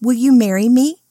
Will you marry me?